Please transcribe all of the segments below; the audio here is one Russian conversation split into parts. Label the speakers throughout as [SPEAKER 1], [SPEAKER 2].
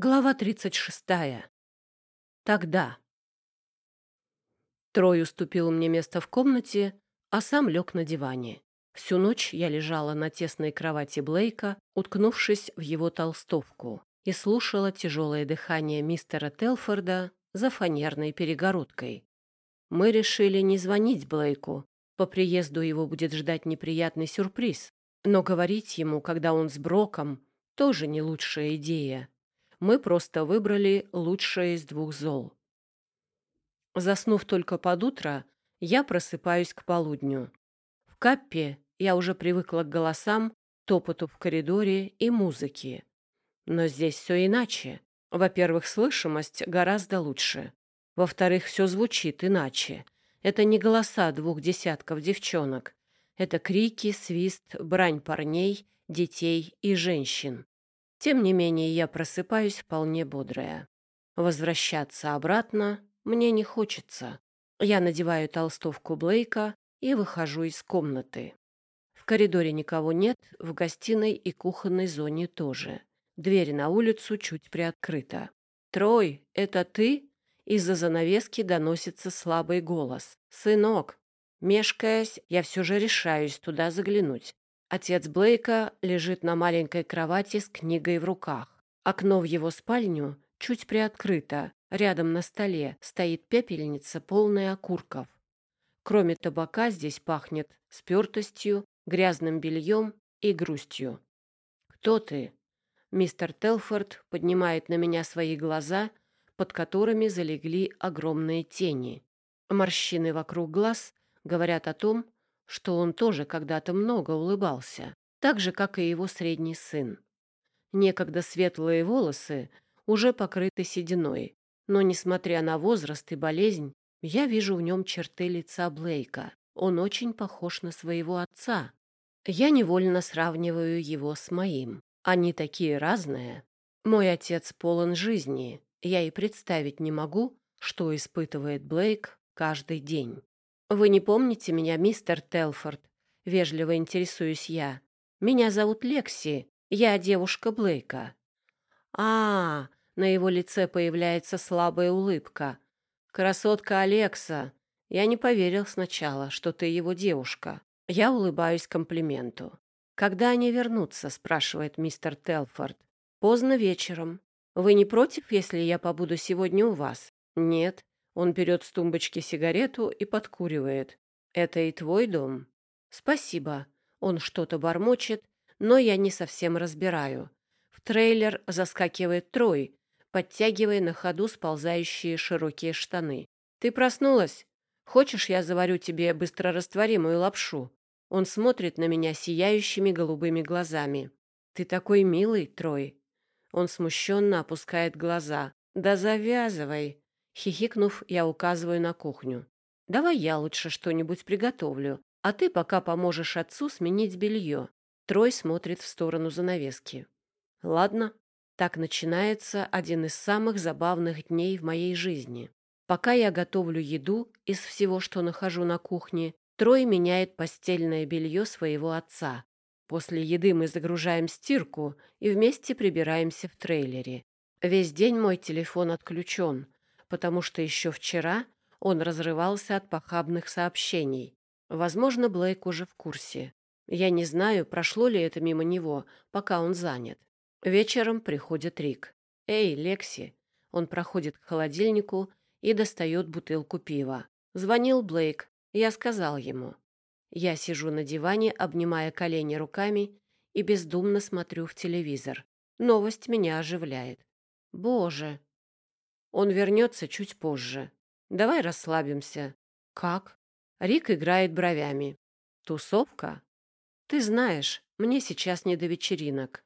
[SPEAKER 1] Глава 36. Тогда. Трой уступил мне место в комнате, а сам лег на диване. Всю ночь я лежала на тесной кровати Блейка, уткнувшись в его толстовку, и слушала тяжелое дыхание мистера Телфорда за фанерной перегородкой. Мы решили не звонить Блейку. По приезду его будет ждать неприятный сюрприз. Но говорить ему, когда он с Броком, тоже не лучшая идея мы просто выбрали лучшее из двух зол. Заснув только под утро, я просыпаюсь к полудню. В Каппе я уже привыкла к голосам, топоту в коридоре и музыке. Но здесь все иначе. Во-первых, слышимость гораздо лучше. Во-вторых, все звучит иначе. Это не голоса двух десятков девчонок. Это крики, свист, брань парней, детей и женщин. Тем не менее, я просыпаюсь вполне бодрая. Возвращаться обратно мне не хочется. Я надеваю толстовку Блейка и выхожу из комнаты. В коридоре никого нет, в гостиной и кухонной зоне тоже. Дверь на улицу чуть приоткрыта. «Трой, это ты?» Из-за занавески доносится слабый голос. «Сынок!» Мешкаясь, я все же решаюсь туда заглянуть. Отец Блейка лежит на маленькой кровати с книгой в руках. Окно в его спальню чуть приоткрыто. Рядом на столе стоит пепельница, полная окурков. Кроме табака здесь пахнет спертостью, грязным бельем и грустью. «Кто ты?» Мистер Телфорд поднимает на меня свои глаза, под которыми залегли огромные тени. Морщины вокруг глаз говорят о том, что он тоже когда-то много улыбался, так же, как и его средний сын. Некогда светлые волосы уже покрыты сединой, но, несмотря на возраст и болезнь, я вижу в нем черты лица Блейка. Он очень похож на своего отца. Я невольно сравниваю его с моим. Они такие разные. Мой отец полон жизни. Я и представить не могу, что испытывает Блейк каждый день. «Вы не помните меня, мистер Телфорд?» — вежливо интересуюсь я. «Меня зовут Лекси. Я девушка Блейка». А, -а, а На его лице появляется слабая улыбка. «Красотка Алекса. Я не поверил сначала, что ты его девушка. Я улыбаюсь комплименту. «Когда они вернутся?» — спрашивает мистер Телфорд. «Поздно вечером. Вы не против, если я побуду сегодня у вас?» «Нет. Он берет с тумбочки сигарету и подкуривает. «Это и твой дом?» «Спасибо». Он что-то бормочет, но я не совсем разбираю. В трейлер заскакивает Трой, подтягивая на ходу сползающие широкие штаны. «Ты проснулась? Хочешь, я заварю тебе быстрорастворимую лапшу?» Он смотрит на меня сияющими голубыми глазами. «Ты такой милый, Трой!» Он смущенно опускает глаза. «Да завязывай!» Хихикнув, я указываю на кухню. «Давай я лучше что-нибудь приготовлю, а ты пока поможешь отцу сменить белье». Трой смотрит в сторону занавески. «Ладно». Так начинается один из самых забавных дней в моей жизни. Пока я готовлю еду из всего, что нахожу на кухне, Трой меняет постельное белье своего отца. После еды мы загружаем стирку и вместе прибираемся в трейлере. Весь день мой телефон отключен, потому что еще вчера он разрывался от похабных сообщений. Возможно, Блейк уже в курсе. Я не знаю, прошло ли это мимо него, пока он занят. Вечером приходит Рик. «Эй, Лекси!» Он проходит к холодильнику и достает бутылку пива. Звонил Блейк. Я сказал ему. Я сижу на диване, обнимая колени руками и бездумно смотрю в телевизор. Новость меня оживляет. «Боже!» Он вернется чуть позже. Давай расслабимся. Как? Рик играет бровями. Тусовка? Ты знаешь, мне сейчас не до вечеринок.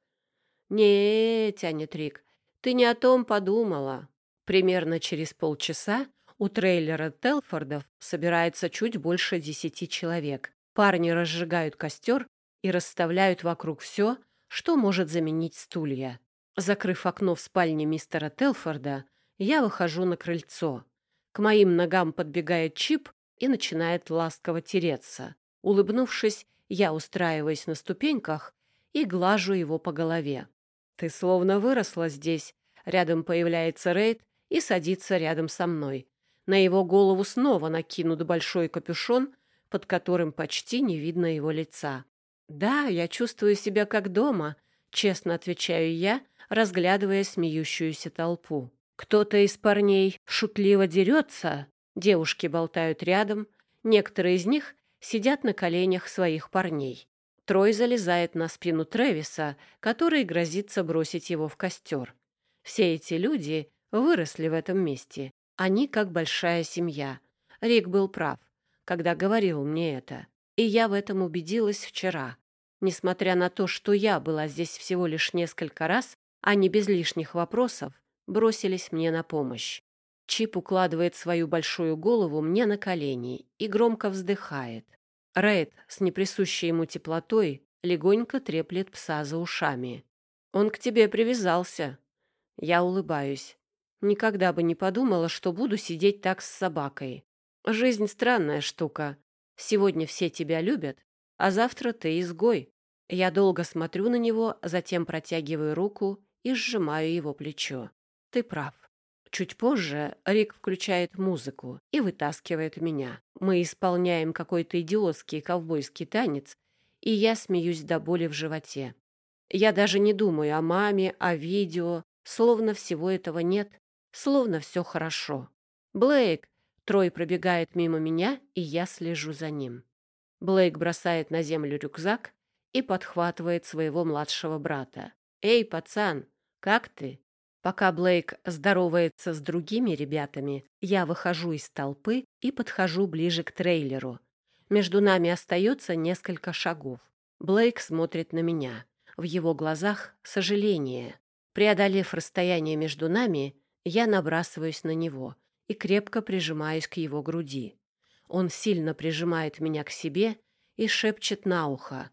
[SPEAKER 1] Не, тянет Рик, ты не о том подумала. Примерно через полчаса у трейлера Телфордов собирается чуть больше десяти человек. Парни разжигают костер и расставляют вокруг все, что может заменить стулья. Закрыв окно в спальне мистера Телфорда, я выхожу на крыльцо. К моим ногам подбегает Чип и начинает ласково тереться. Улыбнувшись, я устраиваюсь на ступеньках и глажу его по голове. «Ты словно выросла здесь», Рядом появляется Рейд и садится рядом со мной. На его голову снова накинут большой капюшон, под которым почти не видно его лица. «Да, я чувствую себя как дома», — честно отвечаю я, разглядывая смеющуюся толпу. Кто-то из парней шутливо дерется, девушки болтают рядом, некоторые из них сидят на коленях своих парней. Трой залезает на спину Тревиса, который грозится бросить его в костер. Все эти люди выросли в этом месте. Они как большая семья. Рик был прав, когда говорил мне это. И я в этом убедилась вчера. Несмотря на то, что я была здесь всего лишь несколько раз, они без лишних вопросов бросились мне на помощь. Чип укладывает свою большую голову мне на колени и громко вздыхает. Рейд с неприсущей ему теплотой легонько треплет пса за ушами. «Он к тебе привязался». Я улыбаюсь. Никогда бы не подумала, что буду сидеть так с собакой. Жизнь странная штука. Сегодня все тебя любят, а завтра ты изгой. Я долго смотрю на него, затем протягиваю руку и сжимаю его плечо. Ты прав. Чуть позже Рик включает музыку и вытаскивает меня. Мы исполняем какой-то идиотский ковбойский танец, и я смеюсь до боли в животе. Я даже не думаю о маме, о видео, словно всего этого нет, словно все хорошо. «Блейк!» Трой пробегает мимо меня, и я слежу за ним. Блейк бросает на землю рюкзак и подхватывает своего младшего брата. «Эй, пацан, как ты?» Пока Блейк здоровается с другими ребятами, я выхожу из толпы и подхожу ближе к трейлеру. Между нами остается несколько шагов. Блейк смотрит на меня. В его глазах сожаление. Преодолев расстояние между нами, я набрасываюсь на него и крепко прижимаюсь к его груди. Он сильно прижимает меня к себе и шепчет на ухо.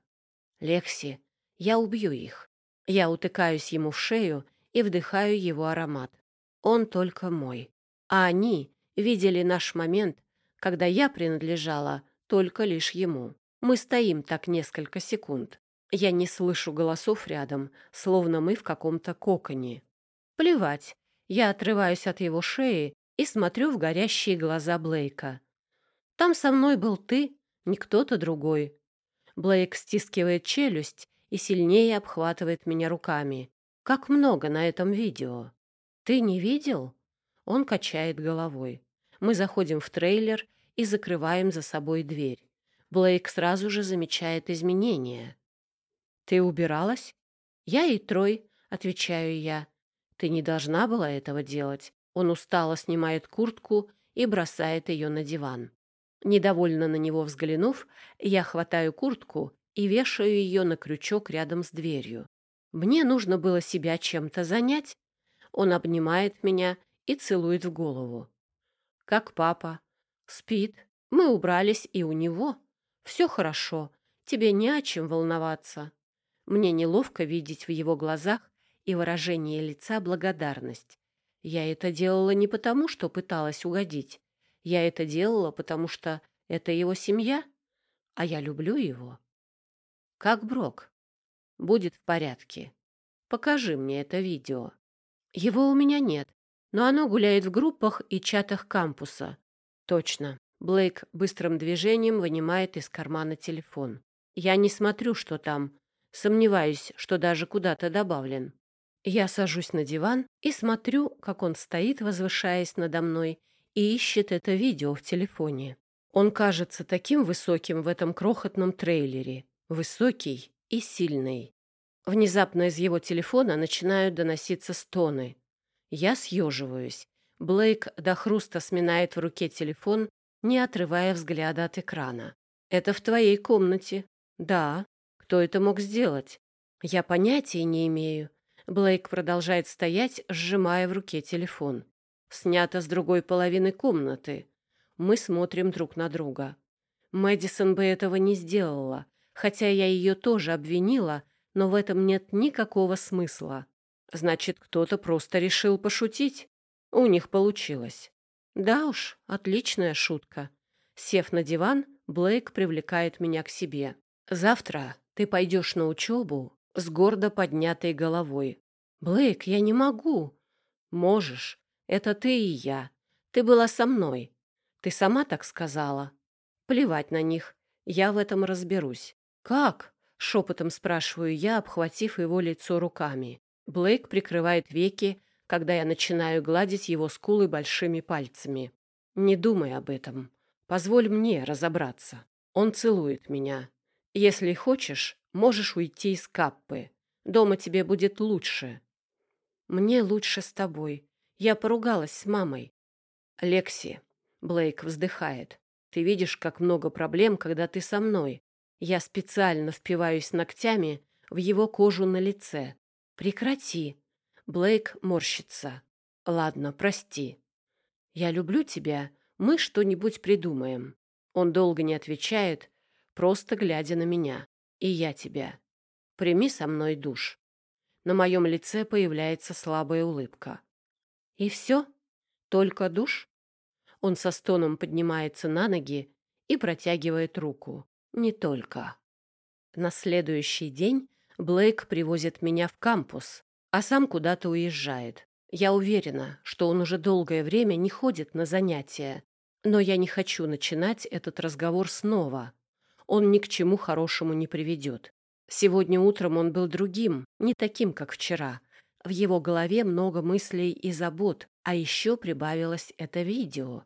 [SPEAKER 1] «Лекси, я убью их». Я утыкаюсь ему в шею и вдыхаю его аромат. Он только мой. А они видели наш момент, когда я принадлежала только лишь ему. Мы стоим так несколько секунд. Я не слышу голосов рядом, словно мы в каком-то коконе. Плевать. Я отрываюсь от его шеи и смотрю в горящие глаза Блейка. Там со мной был ты, не кто-то другой. Блейк стискивает челюсть и сильнее обхватывает меня руками. Как много на этом видео. Ты не видел? Он качает головой. Мы заходим в трейлер и закрываем за собой дверь. Блейк сразу же замечает изменения. Ты убиралась? Я и Трой, отвечаю я. Ты не должна была этого делать. Он устало снимает куртку и бросает ее на диван. Недовольно на него взглянув, я хватаю куртку и вешаю ее на крючок рядом с дверью. Мне нужно было себя чем-то занять. Он обнимает меня и целует в голову. Как папа. Спит. Мы убрались и у него. Все хорошо. Тебе не о чем волноваться. Мне неловко видеть в его глазах и выражение лица благодарность. Я это делала не потому, что пыталась угодить. Я это делала, потому что это его семья, а я люблю его. Как Брок будет в порядке. Покажи мне это видео. Его у меня нет, но оно гуляет в группах и чатах кампуса. Точно. Блейк быстрым движением вынимает из кармана телефон. Я не смотрю, что там. Сомневаюсь, что даже куда-то добавлен. Я сажусь на диван и смотрю, как он стоит, возвышаясь надо мной, и ищет это видео в телефоне. Он кажется таким высоким в этом крохотном трейлере. Высокий и сильный. Внезапно из его телефона начинают доноситься стоны. Я съеживаюсь. Блейк до хруста сминает в руке телефон, не отрывая взгляда от экрана. «Это в твоей комнате». «Да. Кто это мог сделать?» «Я понятия не имею». Блейк продолжает стоять, сжимая в руке телефон. «Снято с другой половины комнаты. Мы смотрим друг на друга. Мэдисон бы этого не сделала, хотя я ее тоже обвинила, но в этом нет никакого смысла. Значит, кто-то просто решил пошутить. У них получилось. Да уж, отличная шутка. Сев на диван, Блейк привлекает меня к себе. Завтра ты пойдешь на учебу с гордо поднятой головой. Блейк, я не могу. Можешь. Это ты и я. Ты была со мной. Ты сама так сказала. Плевать на них. Я в этом разберусь. Как? Шепотом спрашиваю я, обхватив его лицо руками. Блейк прикрывает веки, когда я начинаю гладить его скулы большими пальцами. Не думай об этом. Позволь мне разобраться. Он целует меня. Если хочешь, можешь уйти из Каппы. Дома тебе будет лучше. Мне лучше с тобой. Я поругалась с мамой. Лекси. Блейк вздыхает. Ты видишь, как много проблем, когда ты со мной. Я специально впиваюсь ногтями в его кожу на лице. Прекрати. Блейк морщится. Ладно, прости. Я люблю тебя. Мы что-нибудь придумаем. Он долго не отвечает, просто глядя на меня. И я тебя. Прими со мной душ. На моем лице появляется слабая улыбка. И все? Только душ? Он со стоном поднимается на ноги и протягивает руку. Не только. На следующий день Блейк привозит меня в кампус, а сам куда-то уезжает. Я уверена, что он уже долгое время не ходит на занятия, но я не хочу начинать этот разговор снова. Он ни к чему хорошему не приведет. Сегодня утром он был другим, не таким, как вчера. В его голове много мыслей и забот, а еще прибавилось это видео.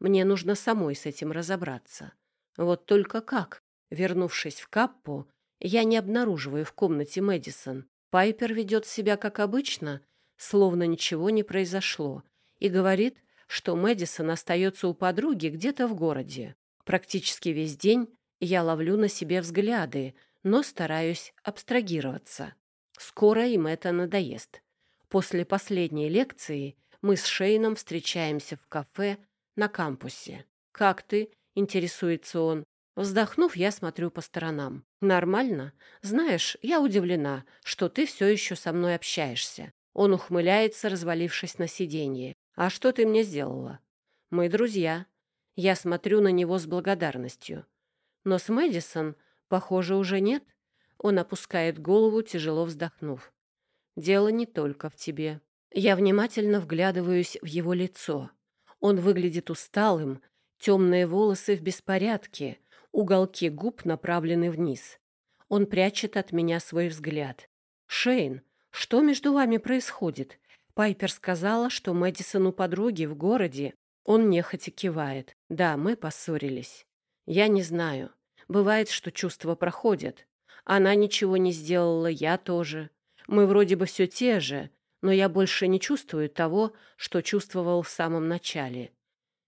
[SPEAKER 1] Мне нужно самой с этим разобраться. Вот только как? Вернувшись в Каппу, я не обнаруживаю в комнате Мэдисон. Пайпер ведет себя как обычно, словно ничего не произошло, и говорит, что Мэдисон остается у подруги где-то в городе. Практически весь день я ловлю на себе взгляды, но стараюсь абстрагироваться. Скоро им это надоест. После последней лекции мы с Шейном встречаемся в кафе на кампусе. «Как ты?» — интересуется он. Вздохнув, я смотрю по сторонам. «Нормально? Знаешь, я удивлена, что ты все еще со мной общаешься». Он ухмыляется, развалившись на сиденье. «А что ты мне сделала?» «Мы друзья». Я смотрю на него с благодарностью. Но с Мэдисон, похоже, уже нет. Он опускает голову, тяжело вздохнув. «Дело не только в тебе». Я внимательно вглядываюсь в его лицо. Он выглядит усталым, темные волосы в беспорядке, уголки губ направлены вниз. Он прячет от меня свой взгляд. «Шейн, что между вами происходит?» Пайпер сказала, что Мэдисон у подруги в городе. Он нехотя кивает. «Да, мы поссорились. Я не знаю. Бывает, что чувства проходят. Она ничего не сделала, я тоже. Мы вроде бы все те же, но я больше не чувствую того, что чувствовал в самом начале.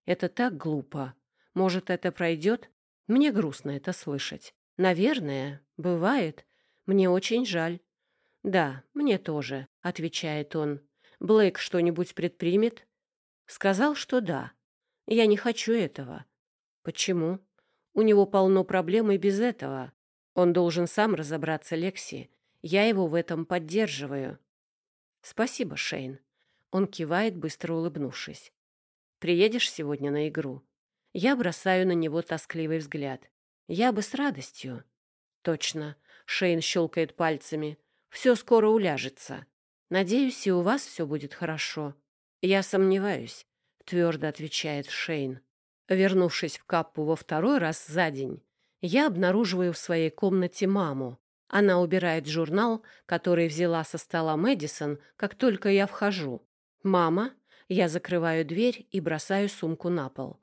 [SPEAKER 1] Это так глупо. Может, это пройдет? Мне грустно это слышать. Наверное, бывает. Мне очень жаль. Да, мне тоже, отвечает он. Блейк что-нибудь предпримет? Сказал, что да. Я не хочу этого. Почему? У него полно проблем и без этого. Он должен сам разобраться, Лекси. Я его в этом поддерживаю. Спасибо, Шейн. Он кивает, быстро улыбнувшись. Приедешь сегодня на игру? Я бросаю на него тоскливый взгляд. Я бы с радостью. Точно. Шейн щелкает пальцами. Все скоро уляжется. Надеюсь, и у вас все будет хорошо. Я сомневаюсь, твердо отвечает Шейн. Вернувшись в Каппу во второй раз за день, я обнаруживаю в своей комнате маму. Она убирает журнал, который взяла со стола Мэдисон, как только я вхожу. «Мама?» Я закрываю дверь и бросаю сумку на пол.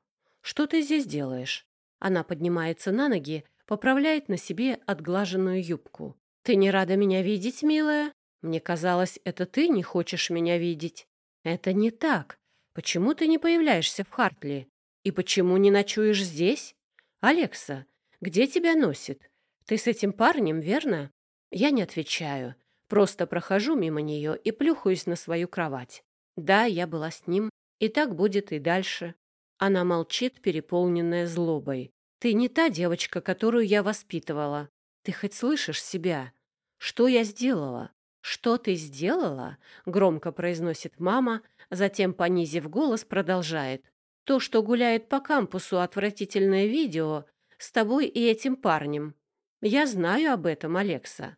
[SPEAKER 1] «Что ты здесь делаешь?» Она поднимается на ноги, поправляет на себе отглаженную юбку. «Ты не рада меня видеть, милая? Мне казалось, это ты не хочешь меня видеть». «Это не так. Почему ты не появляешься в Хартли? И почему не ночуешь здесь? Алекса, где тебя носит? Ты с этим парнем, верно?» Я не отвечаю. Просто прохожу мимо нее и плюхаюсь на свою кровать. Да, я была с ним, и так будет и дальше. Она молчит, переполненная злобой. «Ты не та девочка, которую я воспитывала. Ты хоть слышишь себя? Что я сделала?» «Что ты сделала?» — громко произносит мама, затем, понизив голос, продолжает. «То, что гуляет по кампусу отвратительное видео с тобой и этим парнем. Я знаю об этом, Алекса».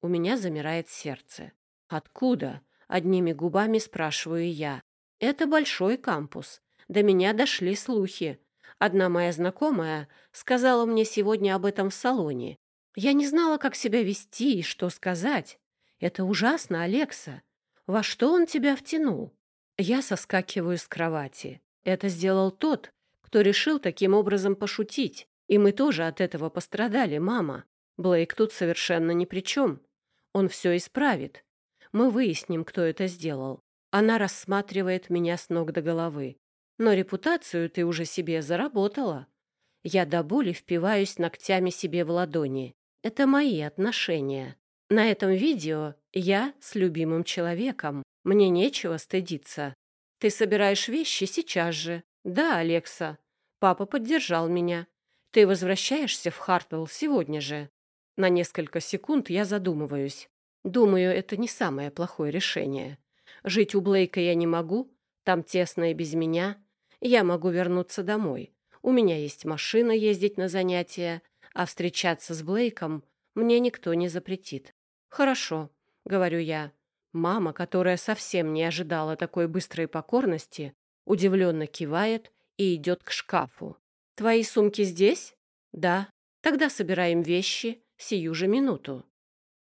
[SPEAKER 1] У меня замирает сердце. «Откуда?» Одними губами спрашиваю я. Это большой кампус. До меня дошли слухи. Одна моя знакомая сказала мне сегодня об этом в салоне. Я не знала, как себя вести и что сказать. Это ужасно, Алекса. Во что он тебя втянул? Я соскакиваю с кровати. Это сделал тот, кто решил таким образом пошутить. И мы тоже от этого пострадали, мама. Блейк тут совершенно ни при чем. Он все исправит. Мы выясним, кто это сделал. Она рассматривает меня с ног до головы. Но репутацию ты уже себе заработала. Я до боли впиваюсь ногтями себе в ладони. Это мои отношения. На этом видео я с любимым человеком. Мне нечего стыдиться. Ты собираешь вещи сейчас же. Да, Алекса. Папа поддержал меня. Ты возвращаешься в Хартвелл сегодня же. На несколько секунд я задумываюсь. Думаю, это не самое плохое решение. Жить у Блейка я не могу, там тесно и без меня. Я могу вернуться домой. У меня есть машина ездить на занятия, а встречаться с Блейком мне никто не запретит. «Хорошо», — говорю я. Мама, которая совсем не ожидала такой быстрой покорности, удивленно кивает и идет к шкафу. «Твои сумки здесь?» «Да». «Тогда собираем вещи сию же минуту».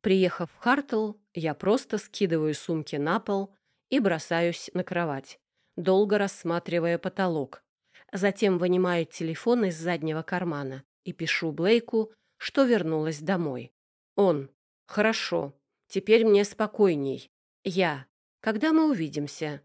[SPEAKER 1] Приехав в Хартл, я просто скидываю сумки на пол и бросаюсь на кровать, долго рассматривая потолок. Затем вынимаю телефон из заднего кармана и пишу Блейку, что вернулась домой. Он. Хорошо. Теперь мне спокойней. Я. Когда мы увидимся?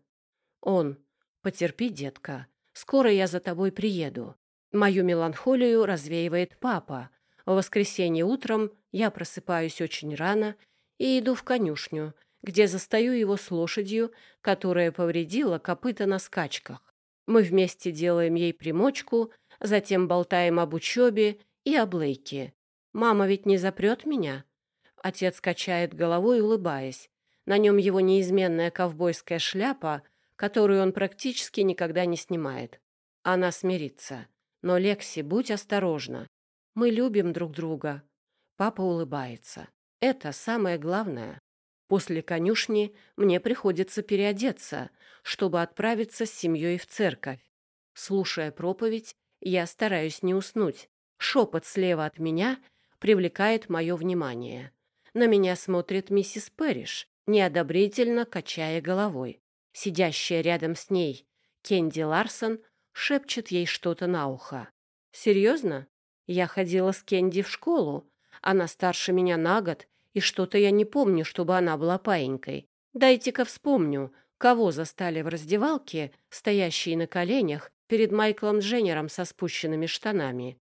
[SPEAKER 1] Он. Потерпи, детка. Скоро я за тобой приеду. Мою меланхолию развеивает папа. В воскресенье утром я просыпаюсь очень рано и иду в конюшню, где застаю его с лошадью, которая повредила копыта на скачках. Мы вместе делаем ей примочку, затем болтаем об учебе и о Блейке. «Мама ведь не запрет меня?» Отец качает головой, улыбаясь. На нем его неизменная ковбойская шляпа, которую он практически никогда не снимает. Она смирится. Но, Лекси, будь осторожна. Мы любим друг друга. Папа улыбается. Это самое главное. После конюшни мне приходится переодеться, чтобы отправиться с семьей в церковь. Слушая проповедь, я стараюсь не уснуть. Шепот слева от меня привлекает мое внимание. На меня смотрит миссис Пэриш, неодобрительно качая головой. Сидящая рядом с ней Кенди Ларсон шепчет ей что-то на ухо. «Серьезно? Я ходила с Кенди в школу, она старше меня на год, и что-то я не помню, чтобы она была паинькой. Дайте-ка вспомню, кого застали в раздевалке, стоящие на коленях перед Майклом Дженнером со спущенными штанами.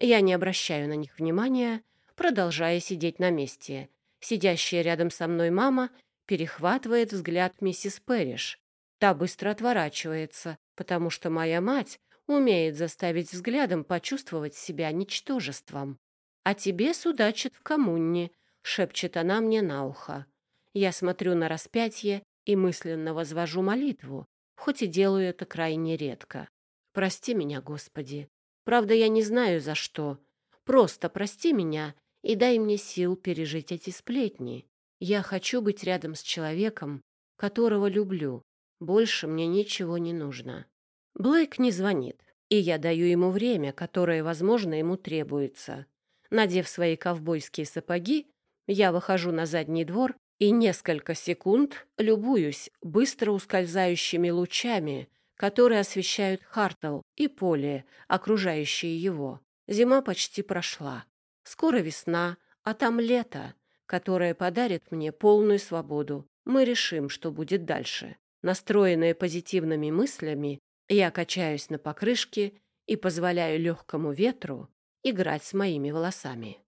[SPEAKER 1] Я не обращаю на них внимания, продолжая сидеть на месте. Сидящая рядом со мной мама перехватывает взгляд миссис Пэриш. Та быстро отворачивается, потому что моя мать умеет заставить взглядом почувствовать себя ничтожеством. «А тебе судачат в коммуне», — шепчет она мне на ухо. Я смотрю на распятие и мысленно возвожу молитву, хоть и делаю это крайне редко. Прости меня, Господи. Правда, я не знаю за что. Просто прости меня и дай мне сил пережить эти сплетни. Я хочу быть рядом с человеком, которого люблю. Больше мне ничего не нужно. Блейк не звонит, и я даю ему время, которое, возможно, ему требуется. Надев свои ковбойские сапоги, я выхожу на задний двор и несколько секунд любуюсь быстро ускользающими лучами, которые освещают Хартл и поле, окружающее его. Зима почти прошла. Скоро весна, а там лето, которое подарит мне полную свободу. Мы решим, что будет дальше. Настроенная позитивными мыслями, я качаюсь на покрышке и позволяю легкому ветру играть с моими волосами.